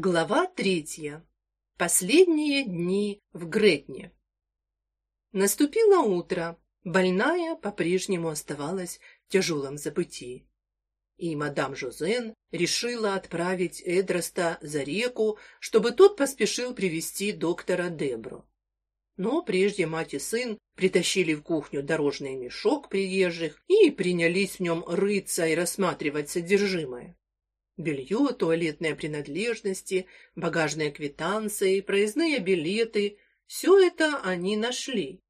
Глава третья. Последние дни в Гретне. Наступило утро. Больная по-прежнему оставалась в тяжелом забытии. И мадам Жозен решила отправить Эдроста за реку, чтобы тот поспешил привести доктора Дебро. Но прежде мать и сын притащили в кухню дорожный мешок приезжих и принялись в нем рыться и рассматривать содержимое. Белье, туалетные принадлежности, багажные квитанции, проездные билеты — все это они нашли.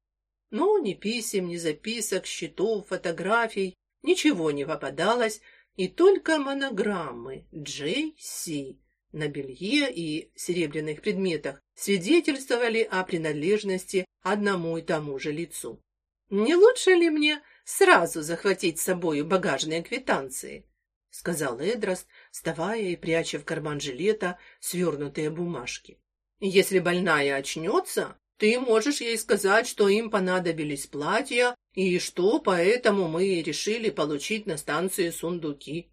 Но ни писем, ни записок, счетов, фотографий, ничего не попадалось, и только монограммы J.C. на белье и серебряных предметах свидетельствовали о принадлежности одному и тому же лицу. Не лучше ли мне сразу захватить с собой багажные квитанции? — сказал Эдраст, вставая и пряча в карман жилета свернутые бумажки. «Если больная очнется, ты можешь ей сказать, что им понадобились платья и что поэтому мы решили получить на станции сундуки.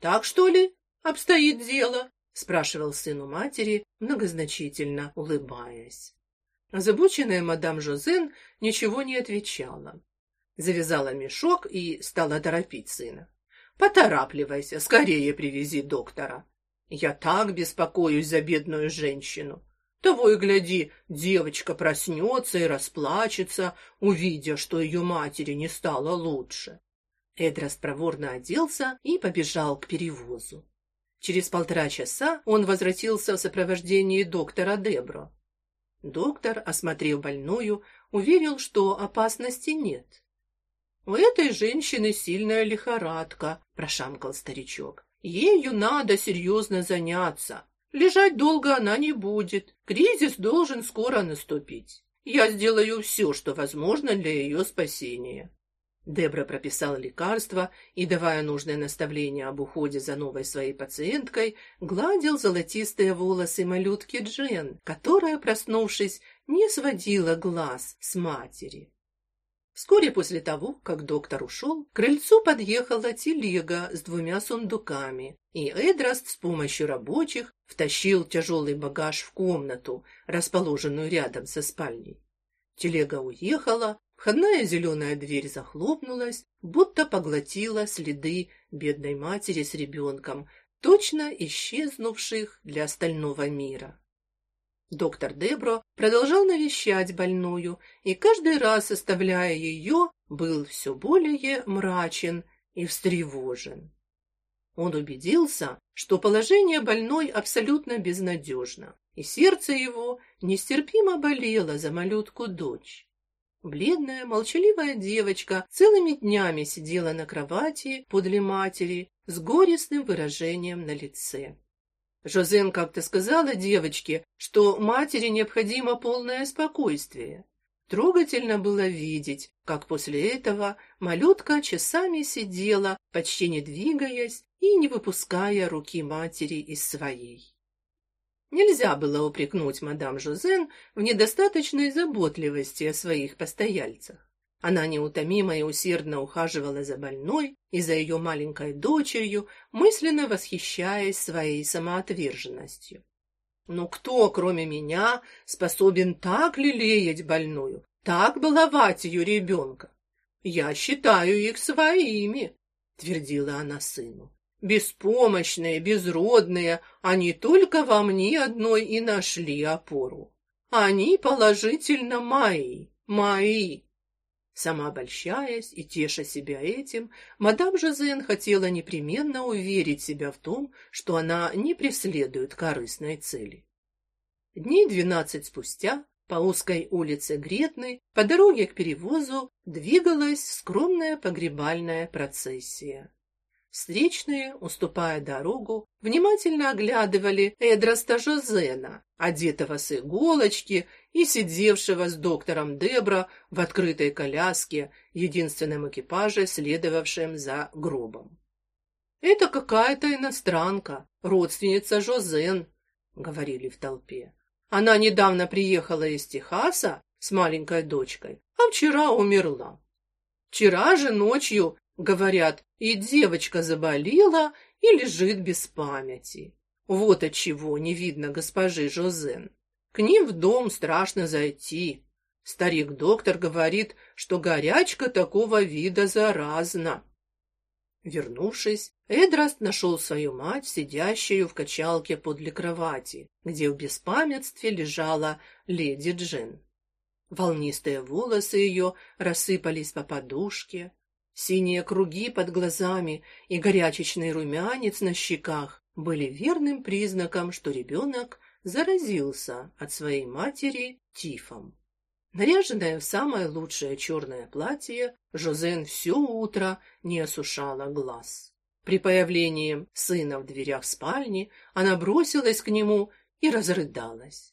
Так что ли обстоит дело?» — спрашивал сын у матери, многозначительно улыбаясь. Озабоченная мадам Жозен ничего не отвечала. Завязала мешок и стала торопить сына. Поторапливайся, скорее привези доктора. Я так беспокоюсь за бедную женщину. Того и гляди, девочка проснется и расплачется, увидя, что ее матери не стало лучше. Эдрас проворно оделся и побежал к перевозу. Через полтора часа он возвратился в сопровождении доктора Дебро. Доктор, осмотрев больную, уверил, что опасности нет. У этой женщины сильная лихорадка, прошамкал старичок. Ею надо серьезно заняться. Лежать долго она не будет. Кризис должен скоро наступить. Я сделаю все, что возможно для ее спасения. Дебра прописала лекарства и, давая нужное наставление об уходе за новой своей пациенткой, гладил золотистые волосы малютки Джен, которая, проснувшись, не сводила глаз с матери. Вскоре после того, как доктор ушел, к крыльцу подъехала телега с двумя сундуками, и Эдраст с помощью рабочих втащил тяжелый багаж в комнату, расположенную рядом со спальней. Телега уехала, входная зеленая дверь захлопнулась, будто поглотила следы бедной матери с ребенком, точно исчезнувших для остального мира. Доктор Дебро продолжал навещать больную, и каждый раз, оставляя ее, был все более мрачен и встревожен. Он убедился, что положение больной абсолютно безнадежно, и сердце его нестерпимо болело за малютку дочь. Бледная, молчаливая девочка целыми днями сидела на кровати подле матери с горестным выражением на лице. Жозен как-то сказала девочке, что матери необходимо полное спокойствие. Трогательно было видеть, как после этого малютка часами сидела, почти не двигаясь и не выпуская руки матери из своей. Нельзя было упрекнуть мадам Жозен в недостаточной заботливости о своих постояльцах. Она неутомимо и усердно ухаживала за больной и за ее маленькой дочерью, мысленно восхищаясь своей самоотверженностью. Но кто, кроме меня, способен так лелеять больную, так баловать ее ребенка? Я считаю их своими, твердила она сыну. Беспомощные, безродные, они только во мне одной и нашли опору. Они положительно мои, мои. Сама обольщаясь и теша себя этим, мадам Жозен хотела непременно уверить себя в том, что она не преследует корыстной цели. Дней двенадцать спустя по узкой улице Гретны по дороге к перевозу двигалась скромная погребальная процессия. Встречные, уступая дорогу, внимательно оглядывали Эдраста Жозена, одетого с иголочки и сидевшего с доктором Дебро в открытой коляске, единственном экипаже, следовавшем за гробом. «Это какая-то иностранка, родственница Жозен», — говорили в толпе. «Она недавно приехала из Техаса с маленькой дочкой, а вчера умерла. Вчера же ночью Говорят, и девочка заболела и лежит без памяти. Вот от чего не видно госпожи Жозен. К ним в дом страшно зайти. Старик-доктор говорит, что горячка такого вида заразна. Вернувшись, Эдраст нашел свою мать, сидящую в качалке подле кровати, где в беспамятстве лежала леди Джен. Волнистые волосы ее рассыпались по подушке, синие круги под глазами и горячечный румянец на щеках были верным признаком, что ребенок заразился от своей матери тифом. Наряженная в самое лучшее черное платье, Жозен все утро не осушала глаз. При появлении сына в дверях спальни она бросилась к нему и разрыдалась.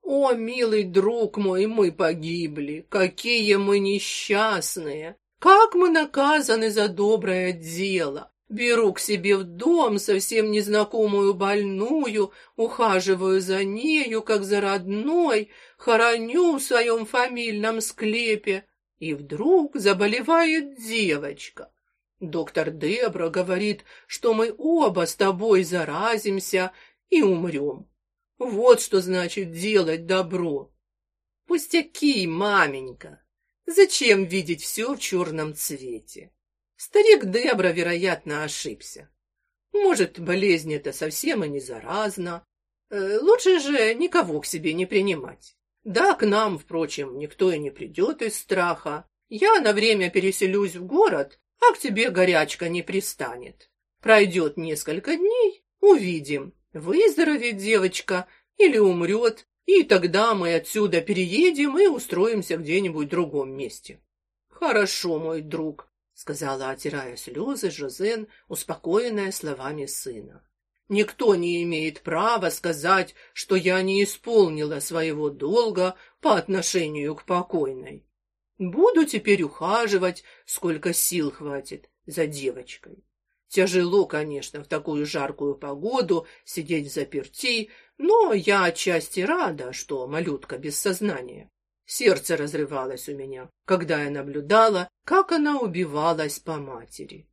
«О, милый друг мой, мы погибли! Какие мы несчастные! Как мы наказаны за доброе дело! Беру к себе в дом совсем незнакомую больную, ухаживаю за нею, как за родной, хороню в своем фамильном склепе. И вдруг заболевает девочка. Доктор Дебра говорит, что мы оба с тобой заразимся и умрем. Вот что значит делать добро. Пустяки, маменька. Зачем видеть все в черном цвете? Старик Дебра, вероятно, ошибся. Может, болезнь эта совсем и не заразна. Э, лучше же никого к себе не принимать. Да, к нам, впрочем, никто и не придет из страха. Я на время переселюсь в город, а к тебе горячка не пристанет. Пройдет несколько дней, увидим, выздоровеет девочка или умрет, и тогда мы отсюда переедем и устроимся где-нибудь в другом месте. Хорошо, мой друг, сказала, отирая слезы, Жозен, успокоенная словами сына. Никто не имеет права сказать, что я не исполнила своего долга по отношению к покойной. Буду теперь ухаживать, сколько сил хватит за девочкой. Тяжело, конечно, в такую жаркую погоду сидеть заперти, но я отчасти рада, что малютка без сознания. Сердце разрывалось у меня, когда я наблюдала, как она убивалась по матери.